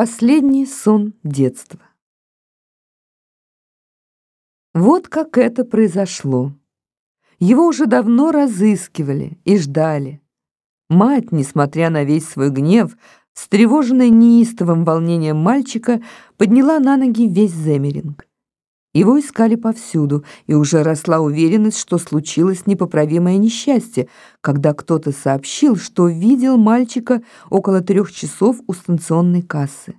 Последний сон детства. Вот как это произошло. Его уже давно разыскивали и ждали. Мать, несмотря на весь свой гнев, встревоженная неистовым волнением мальчика, подняла на ноги весь Земеринг. Его искали повсюду, и уже росла уверенность, что случилось непоправимое несчастье, когда кто-то сообщил, что видел мальчика около трех часов у станционной кассы.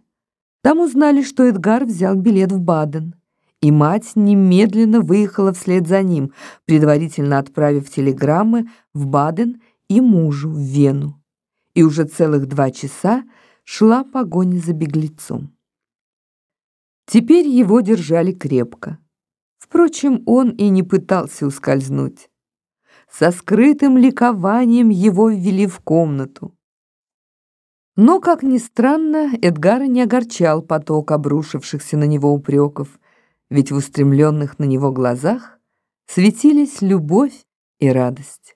Там узнали, что Эдгар взял билет в Баден, и мать немедленно выехала вслед за ним, предварительно отправив телеграммы в Баден и мужу в Вену. И уже целых два часа шла погоня за беглецом. Теперь его держали крепко. Впрочем, он и не пытался ускользнуть. Со скрытым ликованием его ввели в комнату. Но, как ни странно, Эдгара не огорчал поток обрушившихся на него упреков, ведь в устремленных на него глазах светились любовь и радость.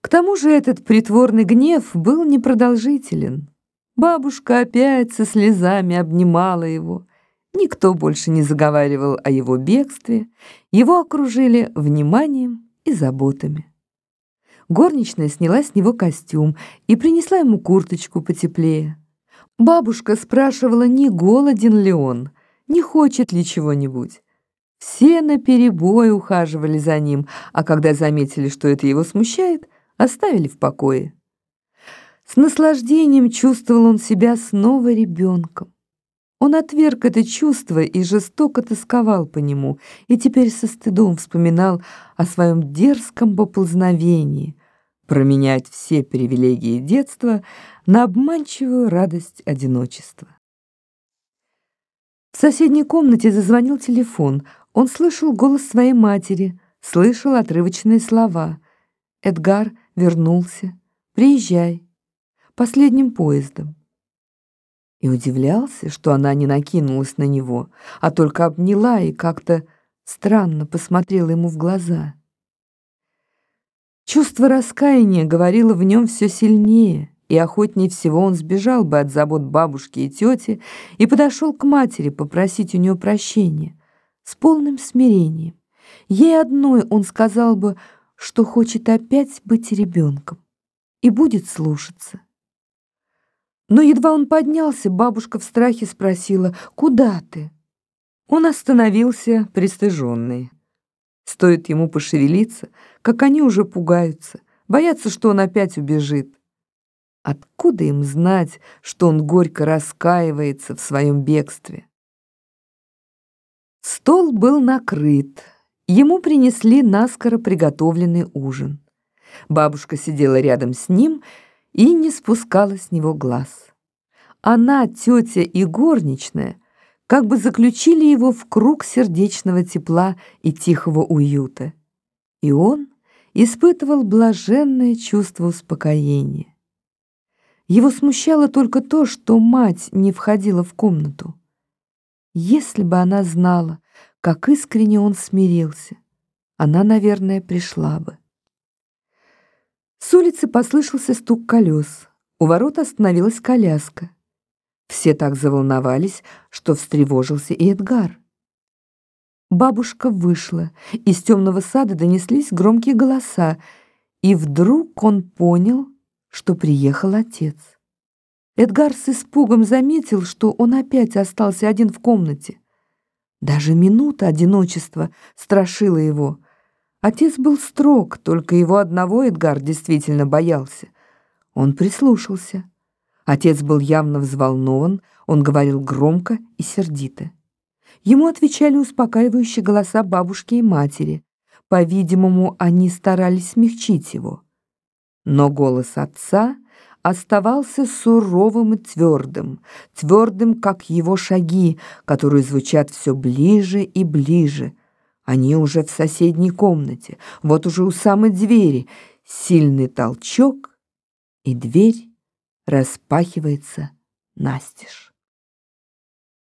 К тому же этот притворный гнев был непродолжителен. Бабушка опять со слезами обнимала его, Никто больше не заговаривал о его бегстве, его окружили вниманием и заботами. Горничная сняла с него костюм и принесла ему курточку потеплее. Бабушка спрашивала, не голоден ли он, не хочет ли чего-нибудь. Все наперебой ухаживали за ним, а когда заметили, что это его смущает, оставили в покое. С наслаждением чувствовал он себя снова ребенком. Он отверг это чувство и жестоко тосковал по нему, и теперь со стыдом вспоминал о своем дерзком поползновении променять все привилегии детства на обманчивую радость одиночества. В соседней комнате зазвонил телефон. Он слышал голос своей матери, слышал отрывочные слова. «Эдгар вернулся. Приезжай. Последним поездом» и удивлялся, что она не накинулась на него, а только обняла и как-то странно посмотрела ему в глаза. Чувство раскаяния говорило в нем все сильнее, и охотнее всего он сбежал бы от забот бабушки и тети и подошел к матери попросить у нее прощения с полным смирением. Ей одной он сказал бы, что хочет опять быть ребенком и будет слушаться. Но едва он поднялся, бабушка в страхе спросила, «Куда ты?» Он остановился, пристыженный. Стоит ему пошевелиться, как они уже пугаются, боятся, что он опять убежит. Откуда им знать, что он горько раскаивается в своем бегстве? Стол был накрыт. Ему принесли наскоро приготовленный ужин. Бабушка сидела рядом с ним и не спускала с него глаз. Она, тетя и горничная как бы заключили его в круг сердечного тепла и тихого уюта. И он испытывал блаженное чувство успокоения. Его смущало только то, что мать не входила в комнату. Если бы она знала, как искренне он смирился, она, наверное, пришла бы. С улицы послышался стук колес. У ворот остановилась коляска. Все так заволновались, что встревожился и Эдгар. Бабушка вышла, из темного сада донеслись громкие голоса, и вдруг он понял, что приехал отец. Эдгар с испугом заметил, что он опять остался один в комнате. Даже минута одиночества страшила его — Отец был строг, только его одного Эдгар действительно боялся. Он прислушался. Отец был явно взволнован, он говорил громко и сердито. Ему отвечали успокаивающие голоса бабушки и матери. По-видимому, они старались смягчить его. Но голос отца оставался суровым и твердым, твердым, как его шаги, которые звучат все ближе и ближе, они уже в соседней комнате, вот уже у самой двери. Сильный толчок, и дверь распахивается настежь.